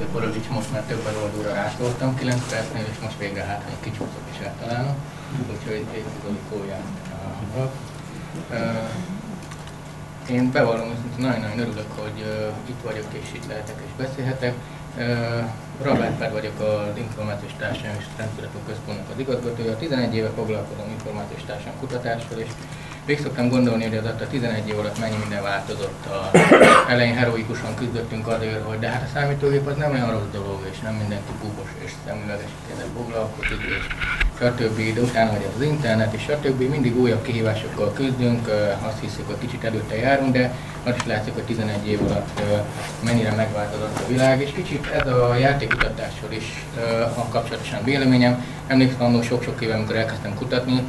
a Korovics, most már több oldóra rátoltam, 9 percnél, és most végre hát egy kicsúszok is általában, úgyhogy egy kóján. Én bevallom, hogy nagyon-nagyon örülök, hogy itt vagyok és itt lehetek és beszélhetek. Uh, Rabát Pár vagyok az Információs Társadalmi és Rendkutatók Központnak az igazgatója. 11 éve foglalkozom információs társadalmi kutatással, és Végig szoktam gondolni, hogy az a 11 év alatt mennyi minden változott. A elején heroikusan küzdöttünk azért, hogy de hát a számítógép az nem olyan rossz dolog, és nem mindenki búbos és szemüvegesítéssel foglalkozik, és stb. De utána vagy az internet, és stb. Mindig újabb kihívásokkal küzdünk, azt hiszük, hogy kicsit előtte járunk, de az is látszik, hogy 11 év alatt mennyire megváltozott a világ, és kicsit ez a játékkutatásról is a kapcsolatosan véleményem. Emlékszem annól sok-sok éve, amikor elkezdtem kutatni,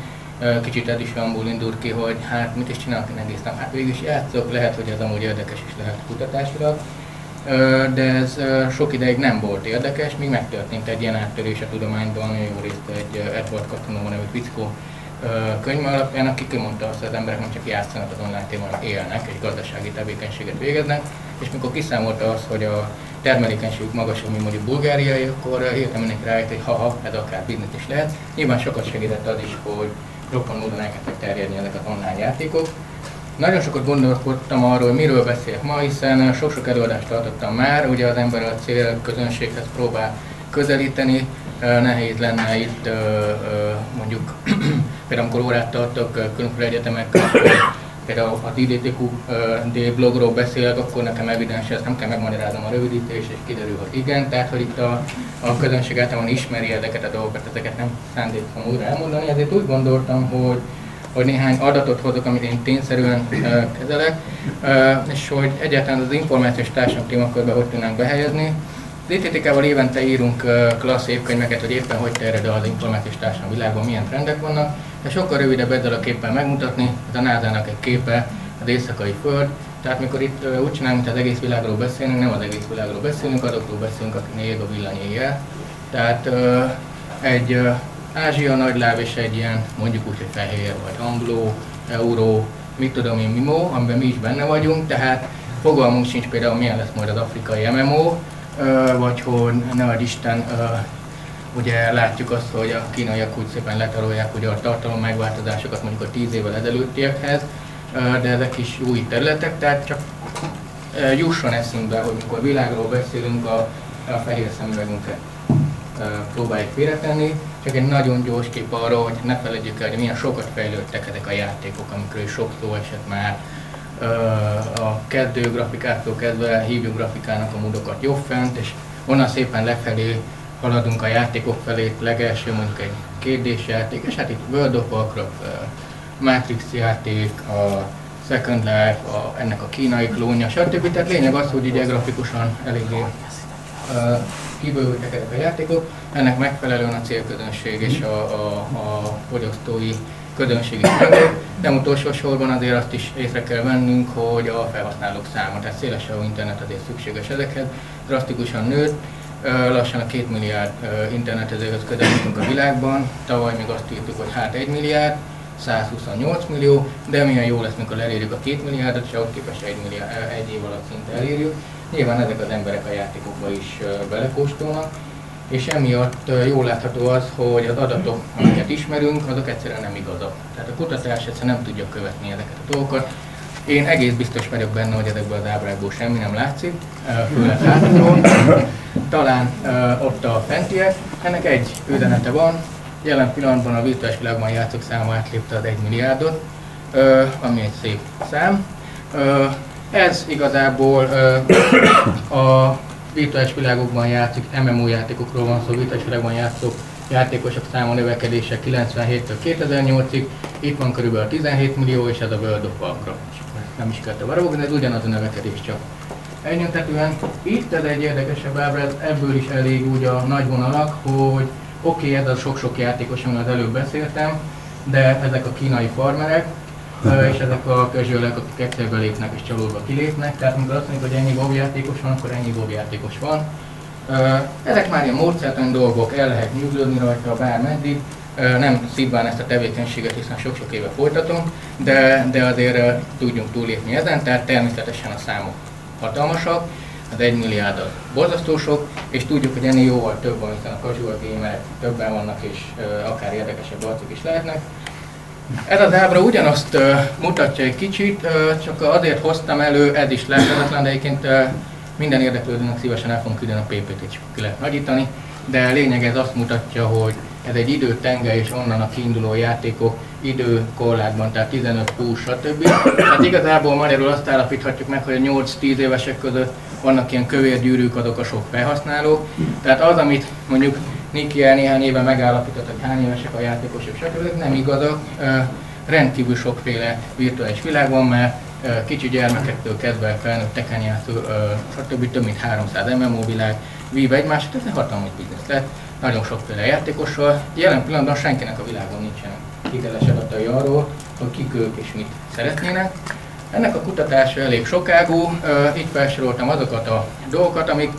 kicsit ez is olyanból indult ki, hogy hát mit is csinálok én egész nap. Hát végül is játszok, lehet, hogy ez amúgy érdekes is lehet kutatásra, de ez sok ideig nem volt érdekes, míg megtörtént egy ilyen áttörés a tudományban, jó részt egy Edward Katonó nevű fickó könyv alapján, aki kimondta azt, hogy az emberek nem csak játszanak az online témán, élnek, egy gazdasági tevékenységet végeznek, és mikor kiszámolta azt, hogy a termelékenységük magasabb, mint mondjuk bulgáriai, akkor hirtelen mindenki rájött, hogy ha-ha, ez akár biznisz is lehet. Nyilván sokat segített az is, hogy rokon módon elkezdtek terjedni ezek az online játékok. Nagyon sokat gondolkodtam arról, miről beszélek ma, hiszen sok-sok előadást tartottam már, ugye az ember a cél közönséghez próbál közelíteni, nehéz lenne itt mondjuk, például amikor órát tartok különböző egyetemekkel, például ha IDTQD blogról beszélek, akkor nekem evidens, ezt nem kell megmagyaráznom a rövidítés, és kiderül, hogy igen. Tehát, hogy itt a, a közönség általában ismeri ezeket a dolgokat, ezeket nem szándékom újra elmondani, ezért úgy gondoltam, hogy hogy néhány adatot hozok, amit én tényszerűen kezelek, és hogy egyáltalán az információs társadalom témakörbe hogy tudnánk behelyezni. Az ITTK-val évente írunk klassz évkönyveket, hogy éppen hogy terjed az információs társadalom világban, milyen trendek vannak, de sokkal rövidebb ezzel a képpel megmutatni, ez a nasa egy képe, az éjszakai föld, tehát mikor itt úgy csinálunk, mint az egész világról beszélünk, nem az egész világról beszélünk, azokról beszélünk, akik ég a villany éjjel. Tehát egy Ázsia nagyláb és egy ilyen, mondjuk úgy, hogy fehér, vagy angló, euró, mit tudom én, MIMO, amiben mi is benne vagyunk, tehát fogalmunk sincs például milyen lesz majd az afrikai MMO, vagy hogy ne adj Isten, ugye látjuk azt, hogy a kínaiak úgy szépen letarolják ugye a tartalom megváltozásokat mondjuk a 10 évvel ezelőttiekhez, de ezek is új területek, tehát csak jusson eszünkbe, hogy mikor világról beszélünk, a, a fehér szemüvegünket próbáljuk félretenni, csak egy nagyon gyors kép arról, hogy ne felejtjük el, hogy milyen sokat fejlődtek ezek a játékok, amikről sok szó esett már. A kezdő grafikától kezdve hívjuk grafikának a módokat jobb fent, és onnan szépen lefelé haladunk a játékok felé, legelső mondjuk egy kérdésjáték, és hát itt World of Warcraft, Matrix játék, a Second Life, a, ennek a kínai klónja, stb. Tehát lényeg az, hogy ugye grafikusan eléggé uh, kibővültek ezek a játékok, ennek megfelelően a célközönség és a, a, a fogyasztói közönség is nő. Nem utolsó sorban azért azt is észre kell vennünk, hogy a felhasználók száma, tehát szélesávú internet azért szükséges ezekhez, drasztikusan nőtt. Lassan a 2 milliárd internetezőhöz közelítünk a világban. Tavaly még azt írtuk, hogy hát 1 milliárd, 128 millió, de milyen jó lesz, mikor elérjük a 2 milliárdot, és ahhoz képest 1, milliárd, egy év alatt szinte elérjük. Nyilván ezek az emberek a játékokba is belekóstolnak, és emiatt jól látható az, hogy az adatok, amiket ismerünk, azok egyszerűen nem igazak. Tehát a kutatás egyszerűen nem tudja követni ezeket a dolgokat. Én egész biztos vagyok benne, hogy ezekből az ábrákból semmi nem látszik, főleg hátulról. Talán ott a fentiek. Ennek egy üzenete van, jelen pillanatban a virtuális világban játszók száma átlépte az 1 milliárdot, ami egy szép szám. Ez igazából a virtuális világokban játszik, MMO játékokról van szó, virtuális világban játszók játékosok száma növekedése 97-től 2008-ig, itt van körülbelül 17 millió, és ez a World of Warcraft. Nem is kell tovább, de ez ugyanaz a növekedés csak. Egyöntetően itt ez egy érdekesebb ábra, ebből is elég úgy a nagy vonalak, hogy oké, okay, ez a sok-sok játékos, amiről az előbb beszéltem, de ezek a kínai farmerek, és ezek a casualek, akik egyszer belépnek és csalódva kilépnek, tehát amikor azt mondjuk, hogy ennyi WoW játékos van, akkor ennyi WoW játékos van. Ezek már ilyen módszertani dolgok, el lehet nyugodni rajta bármeddig, nem szívván ezt a tevékenységet, hiszen sok-sok éve folytatom, de, de azért tudjunk túlépni ezen, tehát természetesen a számok hatalmasak. az 1 milliárd az borzasztó sok, és tudjuk, hogy ennél jóval több van, hiszen a casual gamerek többen vannak, és akár érdekesebb arcok is lehetnek. Ez az ábra ugyanazt uh, mutatja egy kicsit, uh, csak azért hoztam elő, ez is lehetetlen, de egyébként uh, minden érdeklődőnek szívesen el fogunk küldeni a PPT-t, és ki lehet nagyítani, de lényeg ez azt mutatja, hogy ez egy időtenge és onnan a kiinduló játékok időkorlátban, tehát 15, 20, stb. Tehát igazából magyarul azt állapíthatjuk meg, hogy a 8-10 évesek között vannak ilyen kövér gyűrűk, azok a sok felhasználók. Tehát az, amit mondjuk Niki el néhány éve megállapított, hogy hány évesek a játékosok, stb. nem igazak. Rendkívül sokféle virtuális világ van, mert kicsi gyermekektől kezdve felnőtteken játszó, stb. több mint 300 MMO világ, vív egymást, ez egy hatalmas biznisz lett, nagyon sokféle játékossal. Jelen pillanatban senkinek a világon nincsenek hiteles adatai arról, hogy kik ők és mit szeretnének. Ennek a kutatása elég sokágú, itt felsoroltam azokat a dolgokat, amik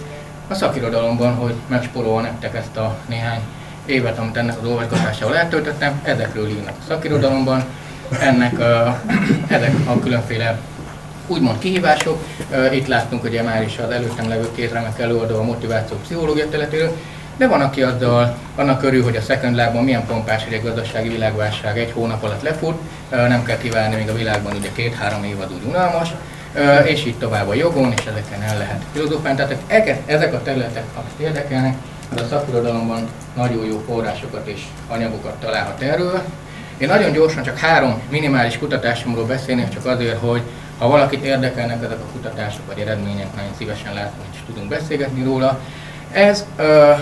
a szakirodalomban, hogy megsporolva nektek ezt a néhány évet, amit ennek az olvasgatásával eltöltöttem, ezekről írnak a szakirodalomban, ennek a, ezek a különféle úgymond kihívások. Itt láttunk ugye már is az előttem levő két remek előadó a motiváció pszichológia területéről, de van, aki azzal annak körül, hogy a Second Lab-ban milyen pompás, hogy egy gazdasági világválság egy hónap alatt lefut, nem kell kívánni, még a világban ugye két-három évad úgy unalmas, és így tovább a jogon, és ezeken el lehet filozófálni. Tehát ezek a területek, akik érdekelnek, az a szakirodalomban nagyon jó forrásokat és anyagokat találhat erről. Én nagyon gyorsan csak három minimális kutatásomról beszélnék, csak azért, hogy ha valakit érdekelnek ezek a kutatások vagy eredmények, nagyon szívesen látom, is tudunk beszélgetni róla. Ez ö,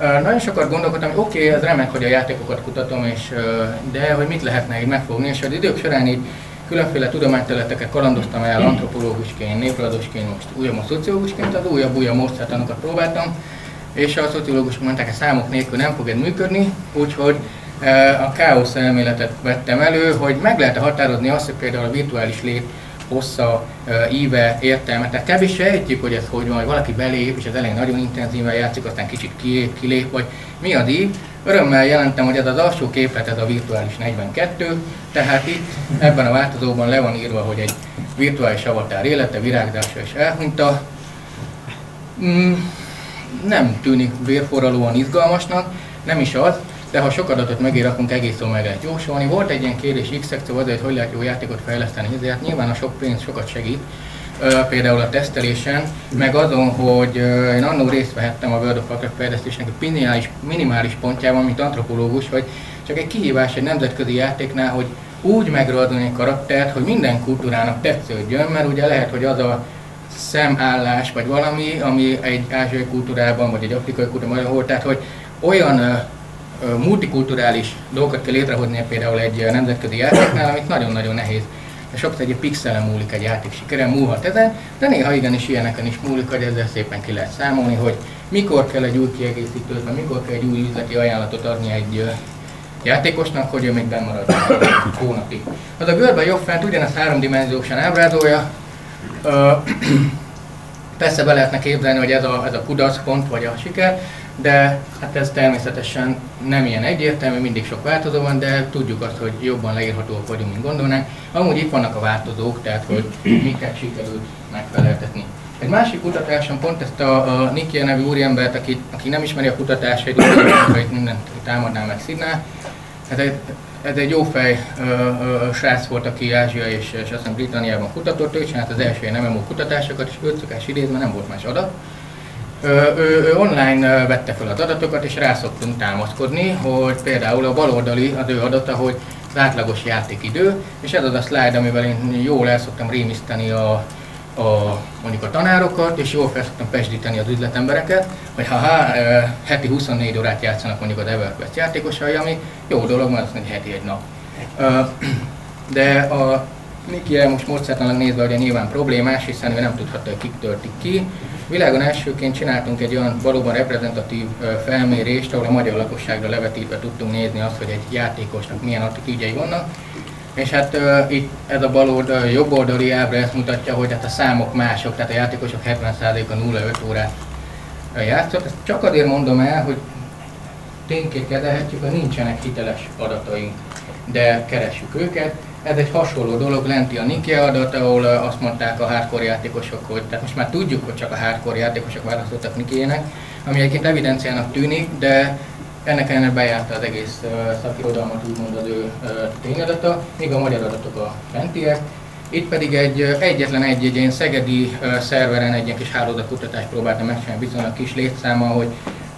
ö, nagyon sokat gondolkodtam, hogy oké, okay, ez remek, hogy a játékokat kutatom, és, ö, de hogy mit lehetne így megfogni, és az idők során így különféle tudományterületeket kalandoztam el antropológusként, névradosként, most újabb a szociológusként, az újabb, újabb módszertanokat próbáltam, és a szociológusok mondták, hogy számok nélkül nem fog ez működni, úgyhogy a káosz elméletet vettem elő, hogy meg lehet határozni azt, hogy például a virtuális lét hossza, íve, értelme. Tehát kevés sejtjük, hogy ez hogy van, hogy valaki belép, és az elején nagyon intenzíven játszik, aztán kicsit kilép, kilép, vagy mi az ív. Örömmel jelentem, hogy ez az alsó képlet, ez a virtuális 42, tehát itt ebben a változóban le van írva, hogy egy virtuális avatár élete, virágzása és elhunyta. Mm, nem tűnik vérforralóan izgalmasnak, nem is az, de ha sok adatot megírakunk, egész jól meg lehet jósolni. Volt egy ilyen kérdés X szekció azért, hogy lehet jó játékot fejleszteni, ezért nyilván a sok pénz sokat segít, például a tesztelésen, meg azon, hogy én annó részt vehettem a World of Warcraft fejlesztésnek a minimális, minimális pontjában, mint antropológus, hogy csak egy kihívás egy nemzetközi játéknál, hogy úgy megragadni egy karaktert, hogy minden kultúrának tetsződjön, mert ugye lehet, hogy az a szemállás, vagy valami, ami egy ázsiai kultúrában, vagy egy afrikai kultúrában, ahol, tehát hogy olyan multikulturális dolgokat kell létrehozni például egy nemzetközi játéknál, amit nagyon-nagyon nehéz. Sokszor egy pixelen múlik egy játék sikere, múlhat ezen, de néha igenis ilyeneken is múlik, hogy ezzel szépen ki lehet számolni, hogy mikor kell egy új kiegészítőt, vagy mikor kell egy új üzleti ajánlatot adni egy játékosnak, hogy ő még bennmarad egy hónapig. Az a görbe jobb fent ugyanezt háromdimenziósan ábrázolja. Persze be lehetne képzelni, hogy ez a, ez a kudarcpont vagy a siker, de hát ez természetesen nem ilyen egyértelmű, mindig sok változó van, de tudjuk azt, hogy jobban leírhatóak vagyunk, mint gondolnánk. Amúgy itt vannak a változók, tehát hogy miket sikerült megfeleltetni. Egy másik kutatáson pont ezt a, a Nikia nevű úriembert, aki, aki nem ismeri a kutatásait, hogy mindent támadná meg szidná, ez egy, ez egy jó fej ö, ö, srác volt, aki Ázsia és, és azt Britanniában kutatott, ő csinált az első ilyen MMO kutatásokat, és őt szokás idézni, nem volt más adat ő, ő, online vette fel az adatokat, és rá szoktunk támaszkodni, hogy például a baloldali az ő adata, hogy az átlagos játékidő, és ez az a slide, amivel én jól el szoktam rémiszteni a, a, mondjuk a tanárokat, és jól fel szoktam pesdíteni az üzletembereket, hogy ha heti 24 órát játszanak mondjuk az EverQuest játékosai, ami jó dolog, mert azt mondja, heti egy nap. De a Niki most módszertanak nézve ugye nyilván problémás, hiszen ő nem tudhatta, hogy kik törtik ki, Világon elsőként csináltunk egy olyan valóban reprezentatív felmérést, ahol a magyar lakosságra levetítve tudtunk nézni azt, hogy egy játékosnak milyen attitűdjei vannak. És hát uh, itt ez a bal oldal, jobb oldali ábra ezt mutatja, hogy hát a számok mások, tehát a játékosok 70%-a 0-5 órát játszott. Ezt csak azért mondom el, hogy tényként kezelhetjük, hogy nincsenek hiteles adataink, de keressük őket. Ez egy hasonló dolog, lenti a Nike adat, ahol azt mondták a hardcore játékosok, hogy tehát most már tudjuk, hogy csak a hardcore játékosok választottak Nike-nek, ami egyébként evidenciának tűnik, de ennek ellenére bejárta az egész szakirodalmat, úgymond az ő tényadata, míg a magyar adatok a fentiek. Itt pedig egy egyetlen egy, egy ilyen szegedi szerveren egy ilyen kis hálózatkutatást próbáltam megcsinálni viszonylag kis létszámmal, hogy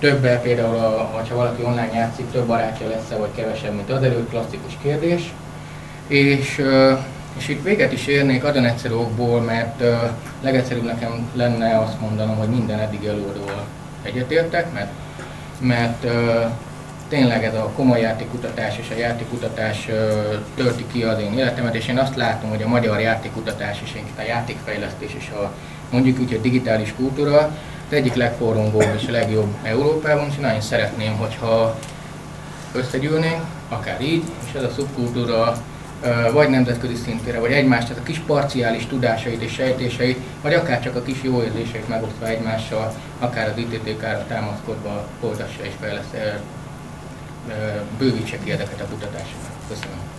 több, például, a, ha valaki online játszik, több barátja lesz-e, vagy kevesebb, mint az előtt, klasszikus kérdés. És, és itt véget is érnék adon egyszerű okból, mert legegyszerűbb nekem lenne azt mondanom, hogy minden eddig előadóval egyetértek, mert, mert tényleg ez a komoly játékkutatás és a játékkutatás tölti ki az én életemet, és én azt látom, hogy a magyar játékkutatás és a játékfejlesztés és a mondjuk úgy, a digitális kultúra az egyik legforrongóbb és a legjobb Európában, és nagyon szeretném, hogyha összegyűlnénk, akár így, és ez a szubkultúra vagy nemzetközi szintére, vagy egymást, tehát a kis parciális tudásait és sejtéseit, vagy akár csak a kis jó érzéseit megosztva egymással, akár az ITTK-ra támaszkodva folytassa és fejlesz, bővítse ki ezeket a kutatásokat. Köszönöm.